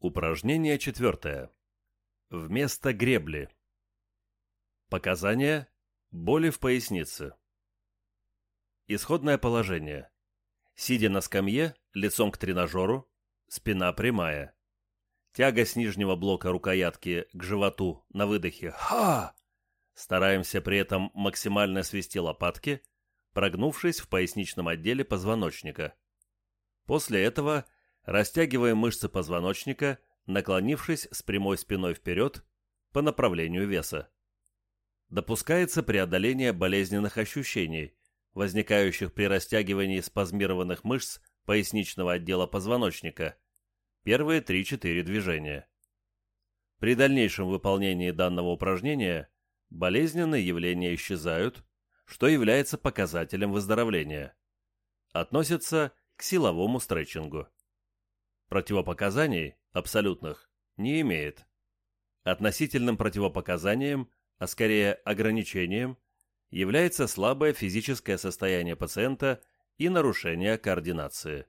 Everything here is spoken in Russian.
Упражнение четвертое. Вместо гребли. Показания. Боли в пояснице. Исходное положение. Сидя на скамье, лицом к тренажеру, спина прямая. Тяга с нижнего блока рукоятки к животу на выдохе «Ха!». Стараемся при этом максимально свести лопатки, прогнувшись в поясничном отделе позвоночника. После этого – Растягиваем мышцы позвоночника, наклонившись с прямой спиной вперед по направлению веса. Допускается преодоление болезненных ощущений, возникающих при растягивании спазмированных мышц поясничного отдела позвоночника. Первые 3-4 движения. При дальнейшем выполнении данного упражнения болезненные явления исчезают, что является показателем выздоровления. Относится к силовому стретчингу. Противопоказаний, абсолютных, не имеет. Относительным противопоказанием, а скорее ограничением, является слабое физическое состояние пациента и нарушение координации.